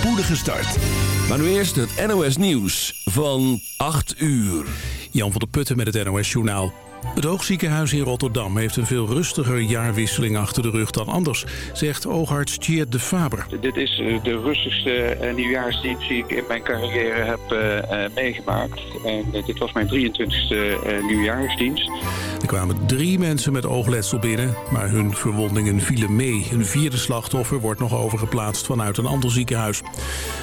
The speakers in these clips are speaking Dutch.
spoedige start. Maar nu eerst het NOS Nieuws van 8 uur. Jan van der Putten met het NOS Journaal. Het Oogziekenhuis in Rotterdam heeft een veel rustiger jaarwisseling achter de rug dan anders, zegt oogarts Tjeerd de Faber. Dit is eh, de rustigste eh, nieuwjaarsdienst die ik in mijn carrière heb uh, meegemaakt. En dit was mijn 23e uh, nieuwjaarsdienst. Er kwamen drie mensen met oogletsel binnen, maar hun verwondingen vielen mee. Een vierde slachtoffer wordt nog overgeplaatst vanuit een ander ziekenhuis.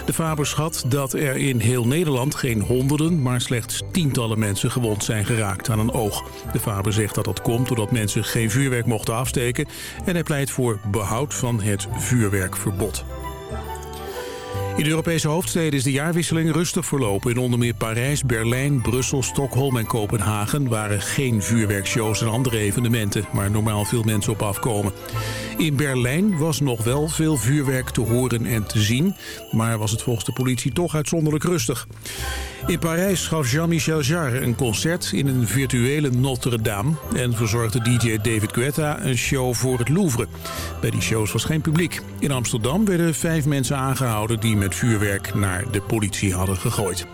De Faber schat dat er in heel Nederland geen honderden, maar slechts tientallen mensen gewond zijn geraakt aan een oog. De Faber zegt dat dat komt doordat mensen geen vuurwerk mochten afsteken... en hij pleit voor behoud van het vuurwerkverbod. In de Europese hoofdsteden is de jaarwisseling rustig verlopen. In onder meer Parijs, Berlijn, Brussel, Stockholm en Kopenhagen... waren geen vuurwerkshows en andere evenementen... waar normaal veel mensen op afkomen. In Berlijn was nog wel veel vuurwerk te horen en te zien... maar was het volgens de politie toch uitzonderlijk rustig. In Parijs gaf Jean-Michel Jarre een concert in een virtuele Notre-Dame... en verzorgde DJ David Guetta een show voor het Louvre. Bij die shows was geen publiek. In Amsterdam werden vijf mensen aangehouden... die met vuurwerk naar de politie hadden gegooid.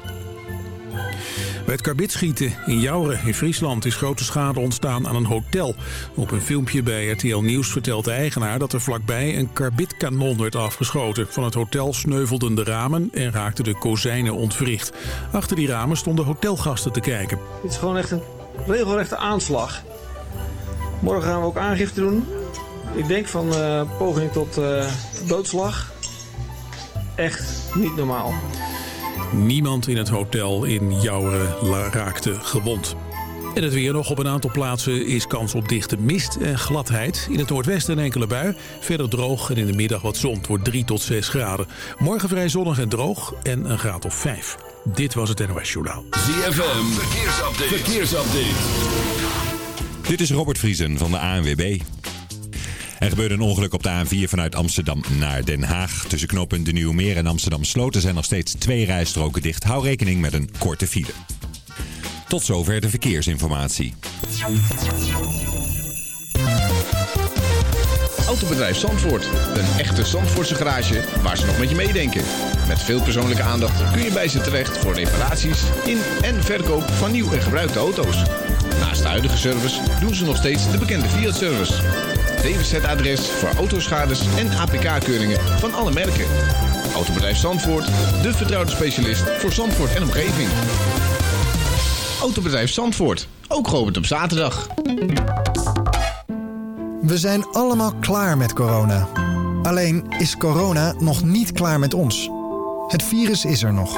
Bij het karbitschieten in Jouren in Friesland is grote schade ontstaan aan een hotel. Op een filmpje bij RTL Nieuws vertelt de eigenaar dat er vlakbij een karbitkanon werd afgeschoten. Van het hotel sneuvelden de ramen en raakten de kozijnen ontwricht. Achter die ramen stonden hotelgasten te kijken. Dit is gewoon echt een regelrechte aanslag. Morgen gaan we ook aangifte doen. Ik denk van uh, poging tot uh, doodslag. Echt niet normaal. Niemand in het hotel in Jouren raakte gewond. En het weer nog op een aantal plaatsen is kans op dichte mist en gladheid. In het noordwesten een enkele bui, verder droog en in de middag wat zon. Het wordt 3 tot 6 graden. Morgen vrij zonnig en droog en een graad of 5. Dit was het NOS Journaal. ZFM, verkeersupdate. verkeersupdate. Dit is Robert Vriesen van de ANWB. Er gebeurde een ongeluk op de A4 vanuit Amsterdam naar Den Haag. Tussen knooppunt De Nieuwe Meer en Amsterdam Sloten zijn nog steeds twee rijstroken dicht. Hou rekening met een korte file. Tot zover de verkeersinformatie. Autobedrijf Zandvoort. Een echte Zandvoortse garage waar ze nog met je meedenken. Met veel persoonlijke aandacht kun je bij ze terecht voor reparaties in en verkoop van nieuw en gebruikte auto's. Naast de huidige service doen ze nog steeds de bekende Fiat-service. DWZ-adres voor autoschades en APK-keuringen van alle merken. Autobedrijf Zandvoort, de vertrouwde specialist voor Zandvoort en omgeving. Autobedrijf Zandvoort, ook geopend op zaterdag. We zijn allemaal klaar met corona. Alleen is corona nog niet klaar met ons. Het virus is er nog.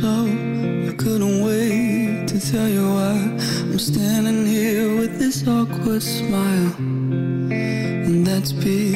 so I couldn't wait to tell you why I'm standing here with this awkward smile And that's because.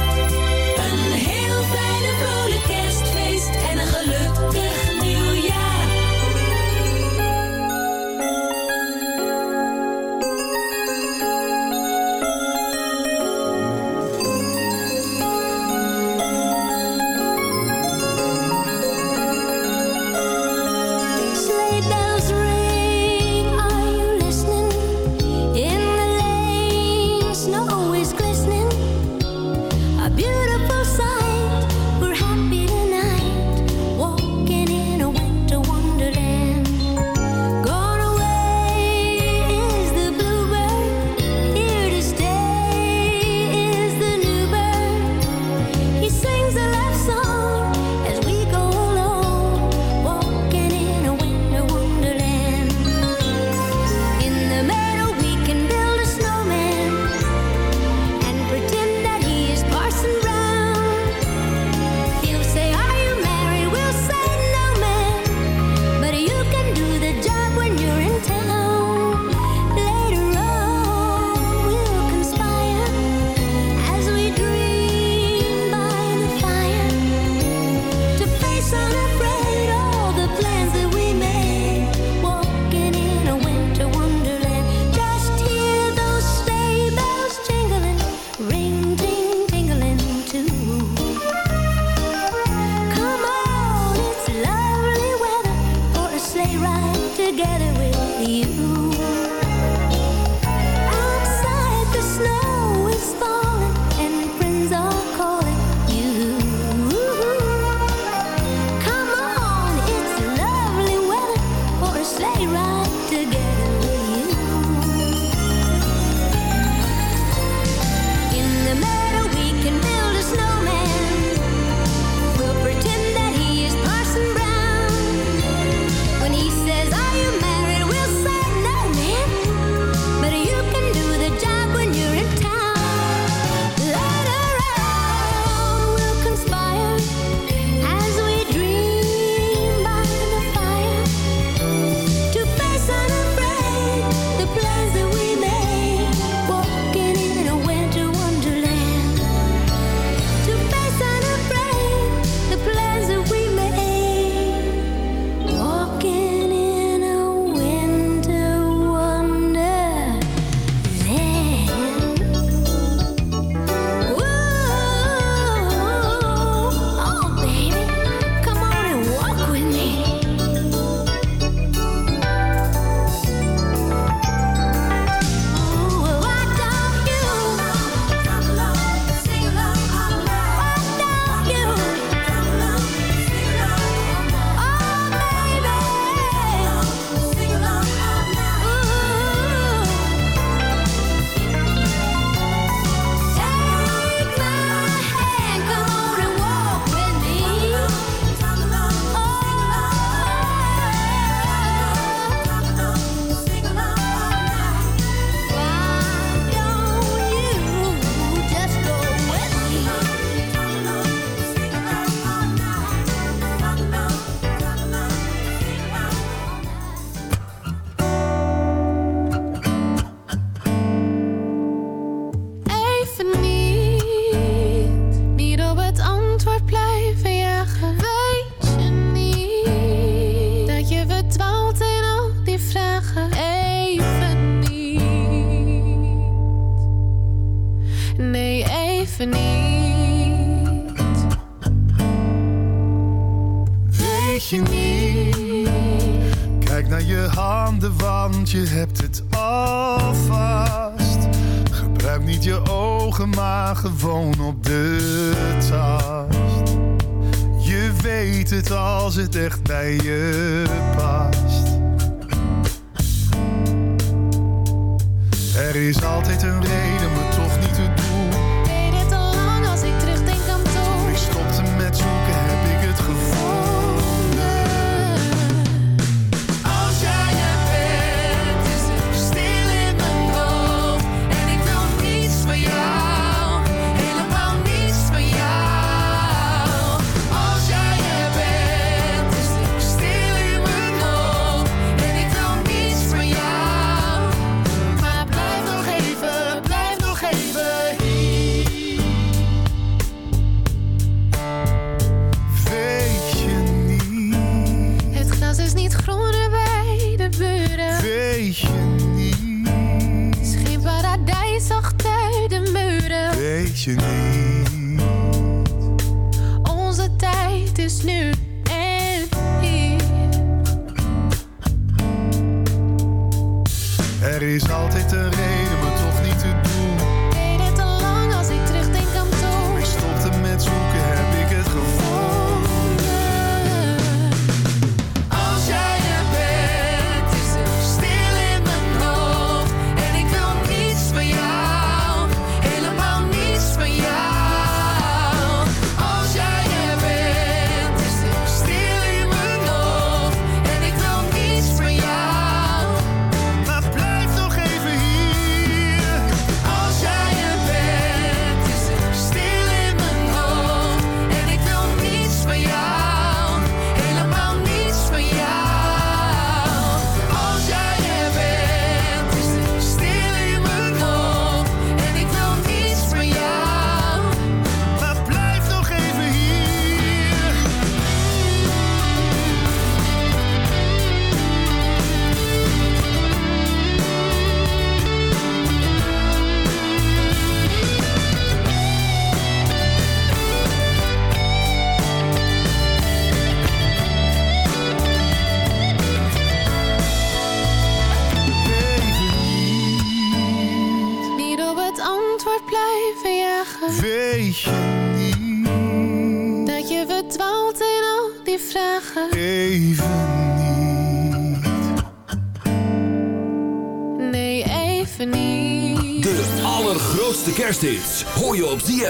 Er is altijd een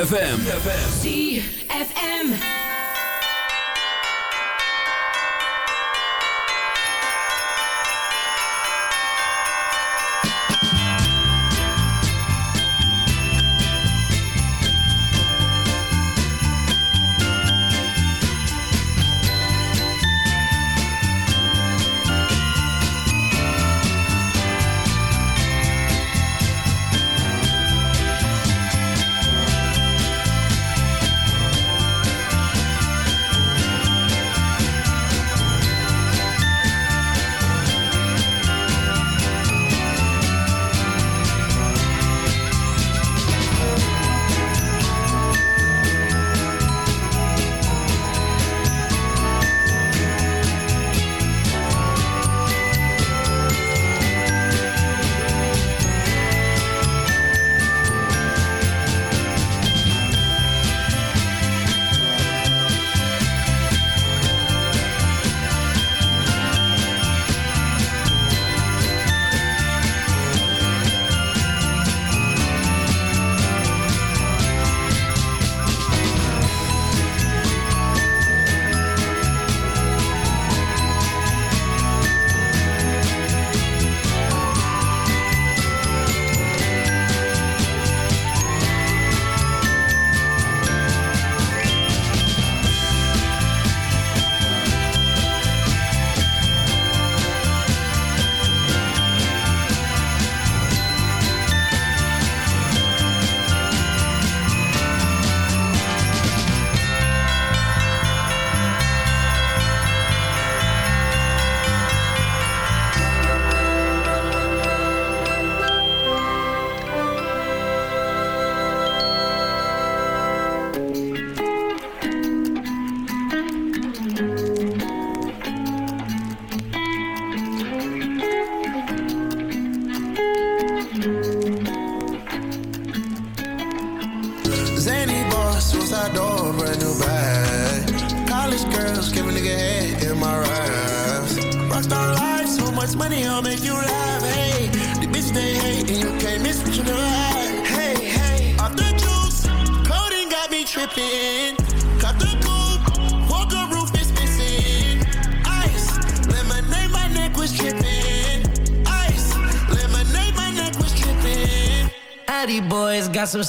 ZFM.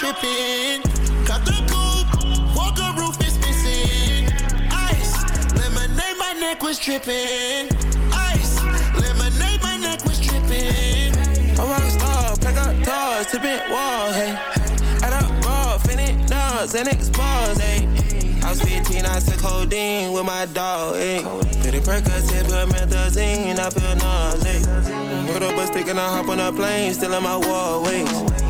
Tripping. Cut the coupe, walker roof is missing. Ice, lemonade, my neck was tripping. Ice, lemonade, my neck was tripping. A rock star, pack up doors, tipping walls, hey. Add up raw, finish dogs, and expose, hey. I was 15, I took codeine with my dog, hey. Pretty Percocet, put methazine, I feel nauseous. Put up a stick and I hop on a plane, still in my wall, wait.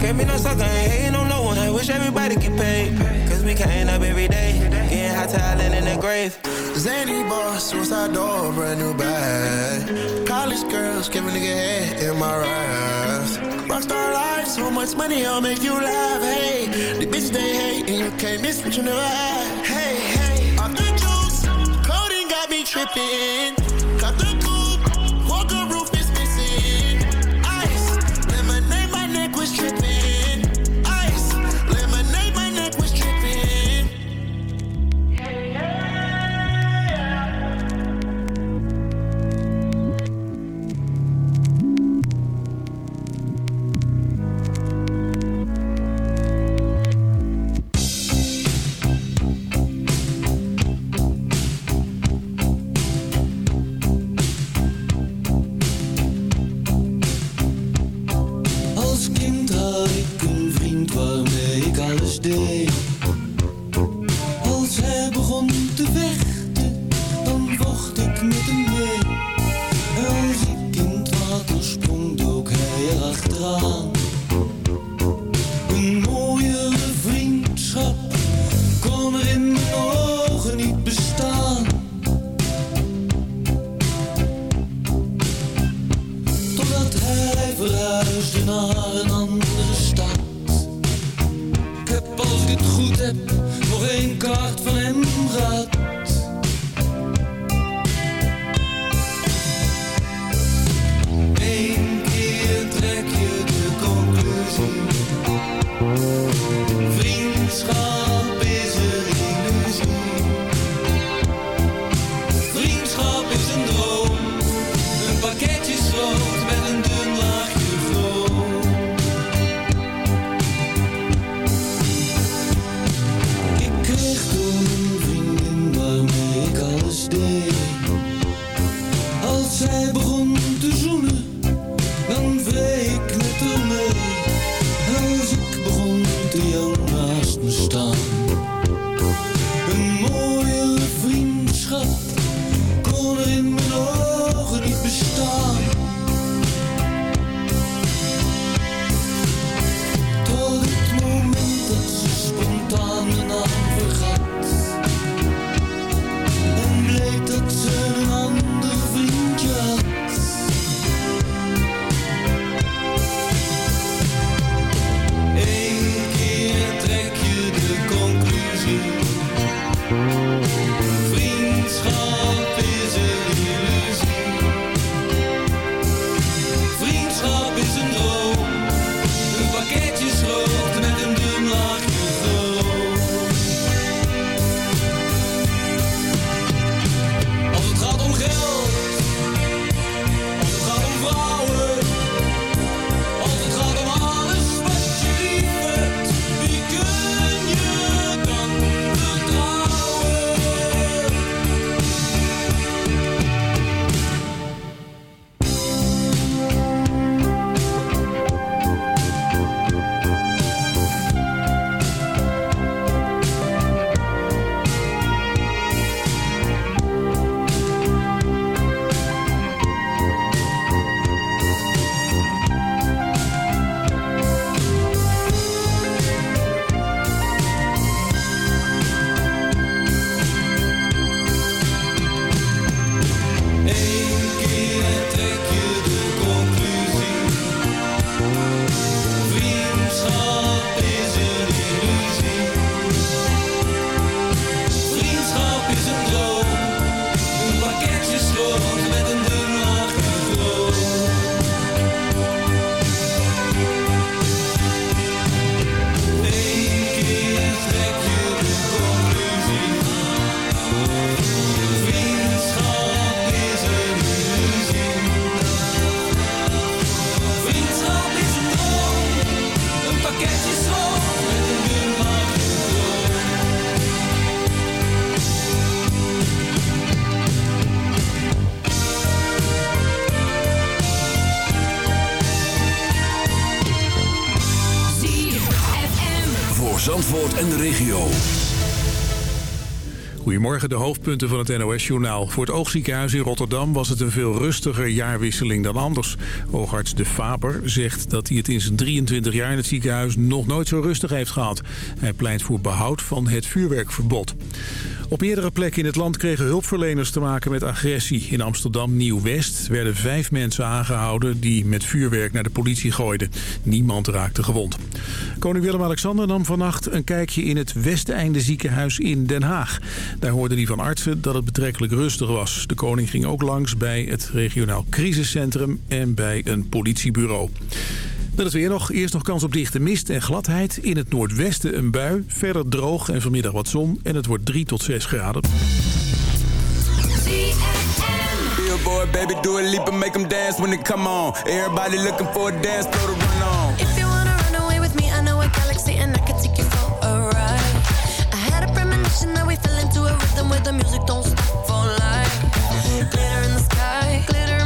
Can't be no sucker, ain't hating on no one, I wish everybody get paid. Cause we counting up every day, getting hot talent in the grave. Zany boss, suicide door, brand new bag. College girls, give a nigga head in my raps. Rockstar life, so much money, I'll make you laugh. Hey, the bitch they hate, and you can't miss what you never had. Hey, hey, off the juice, coding got me tripping. Naar een andere stad. Ik heb als ik het goed heb nog één kaart van De hoofdpunten van het NOS-journaal. Voor het oogziekenhuis in Rotterdam was het een veel rustiger jaarwisseling dan anders. Oogarts De Faber zegt dat hij het in zijn 23 jaar in het ziekenhuis nog nooit zo rustig heeft gehad. Hij pleit voor behoud van het vuurwerkverbod. Op meerdere plekken in het land kregen hulpverleners te maken met agressie. In Amsterdam Nieuw-West werden vijf mensen aangehouden die met vuurwerk naar de politie gooiden. Niemand raakte gewond. Koning Willem-Alexander nam vannacht een kijkje in het Westeinde ziekenhuis in Den Haag. Daar hoorde hij van artsen dat het betrekkelijk rustig was. De koning ging ook langs bij het regionaal crisiscentrum en bij een politiebureau. Dan is weer nog. Eerst nog kans op dichte mist en gladheid. In het noordwesten een bui. Verder droog en vanmiddag wat zon. En het wordt 3 tot 6 graden. Billboard, baby, do a leap and make them dance when they come on. Everybody looking for a dance floor to run on. If you wanna run away with me, I know a galaxy and I can take you for a ride. I had a premonition that we fell into a rhythm where the music don't stop for life. Glitter in the sky, glitter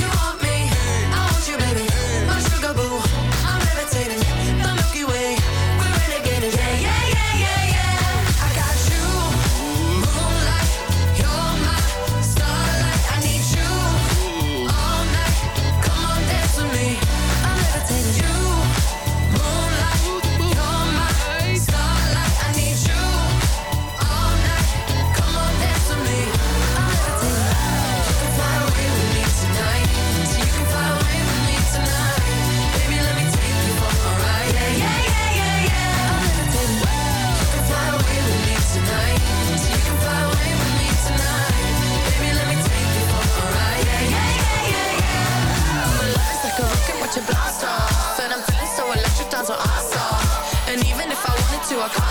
a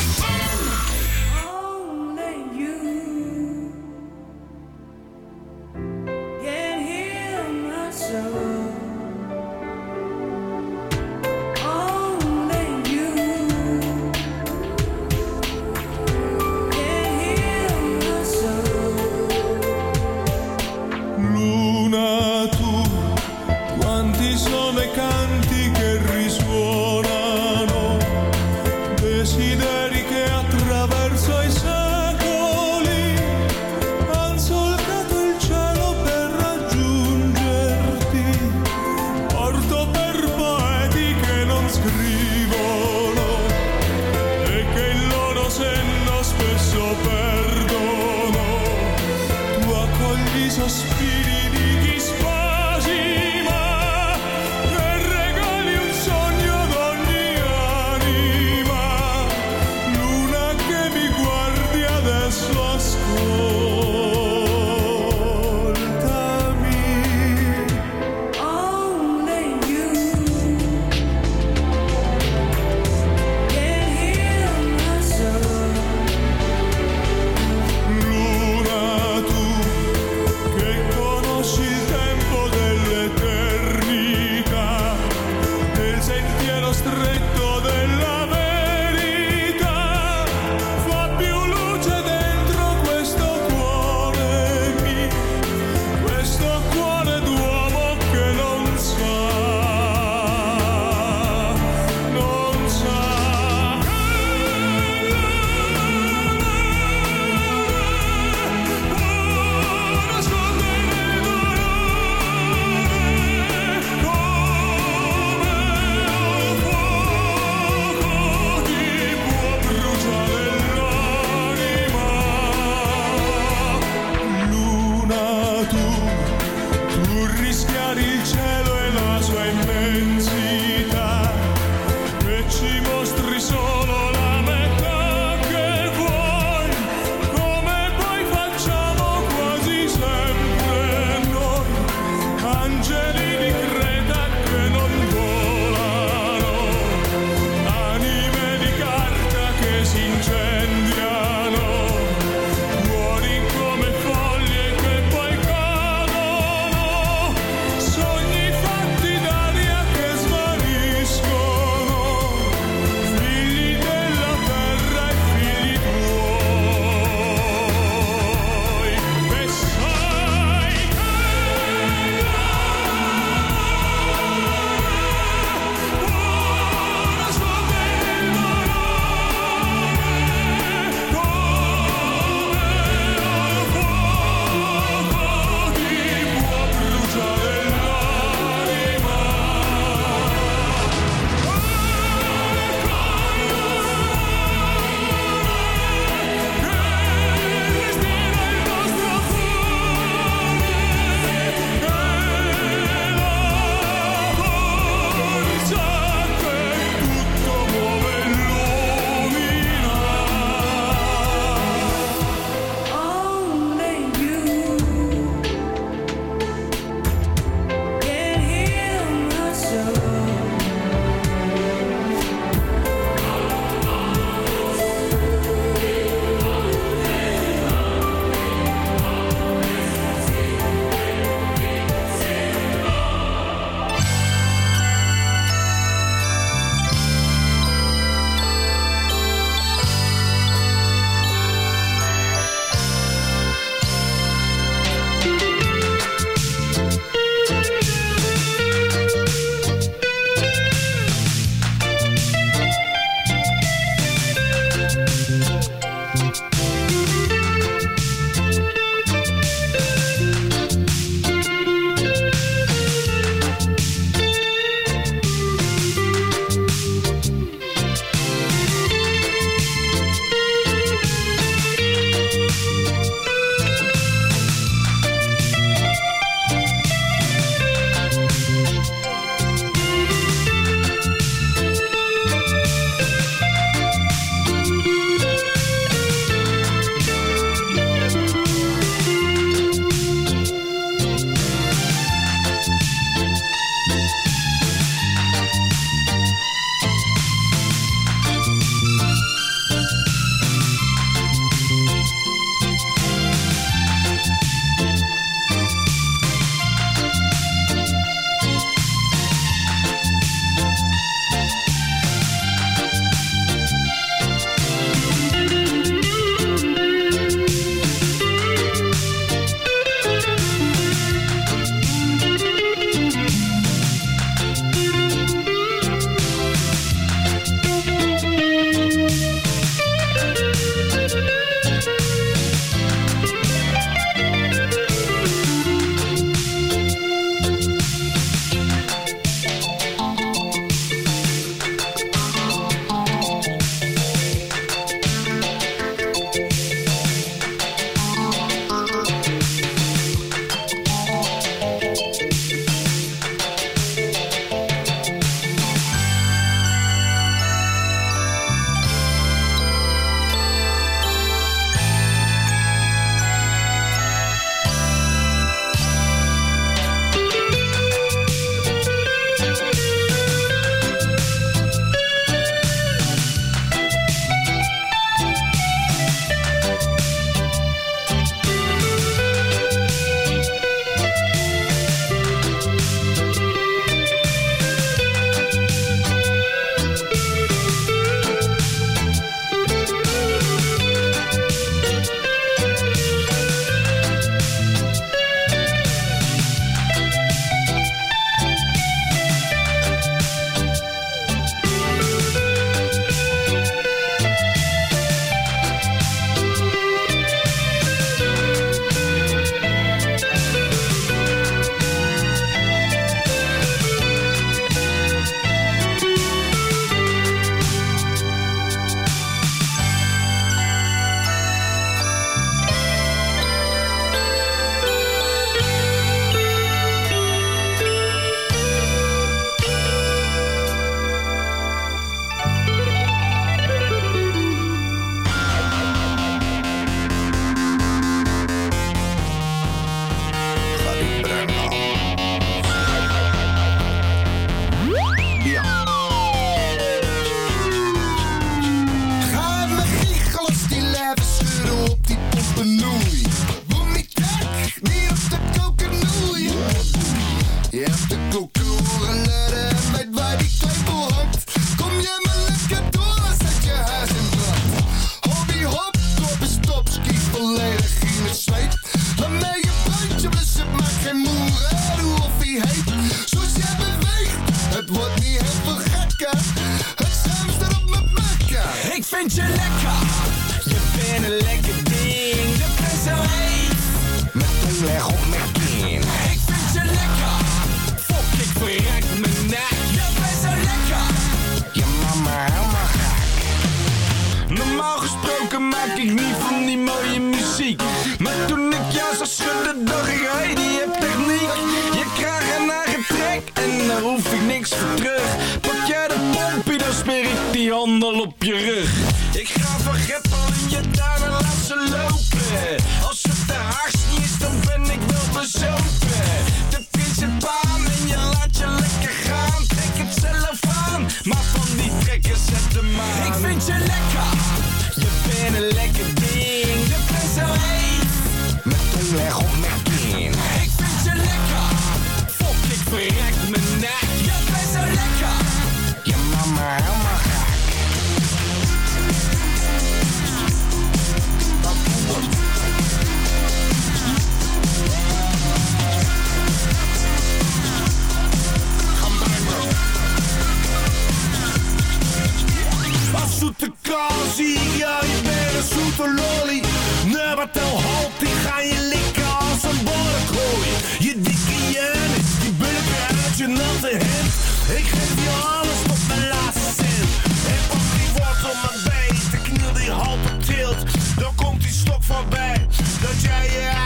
zoete lolly. Nummertel halt! die ga je likken als een borrekooi. Je dikke Janis, die bulken uit je natte hemd. Ik geef je alles tot mijn laatste cent. En pak die wortel mijn been, de kniel die half tilt. Dan komt die stok voorbij, dat jij je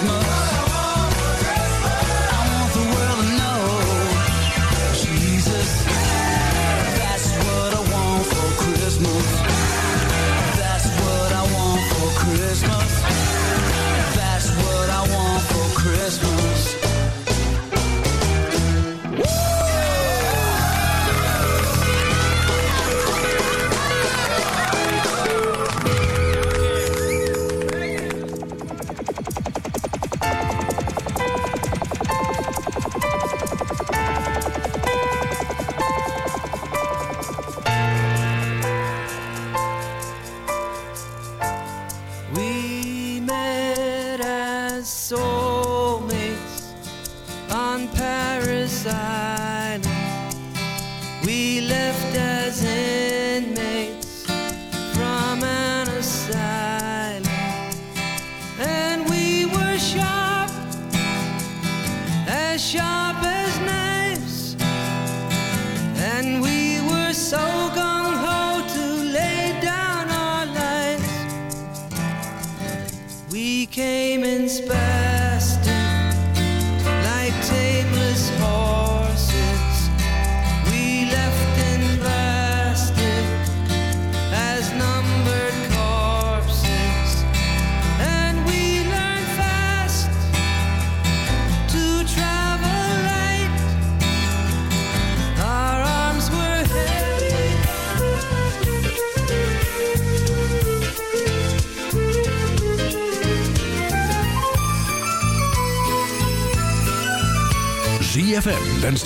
Christmas.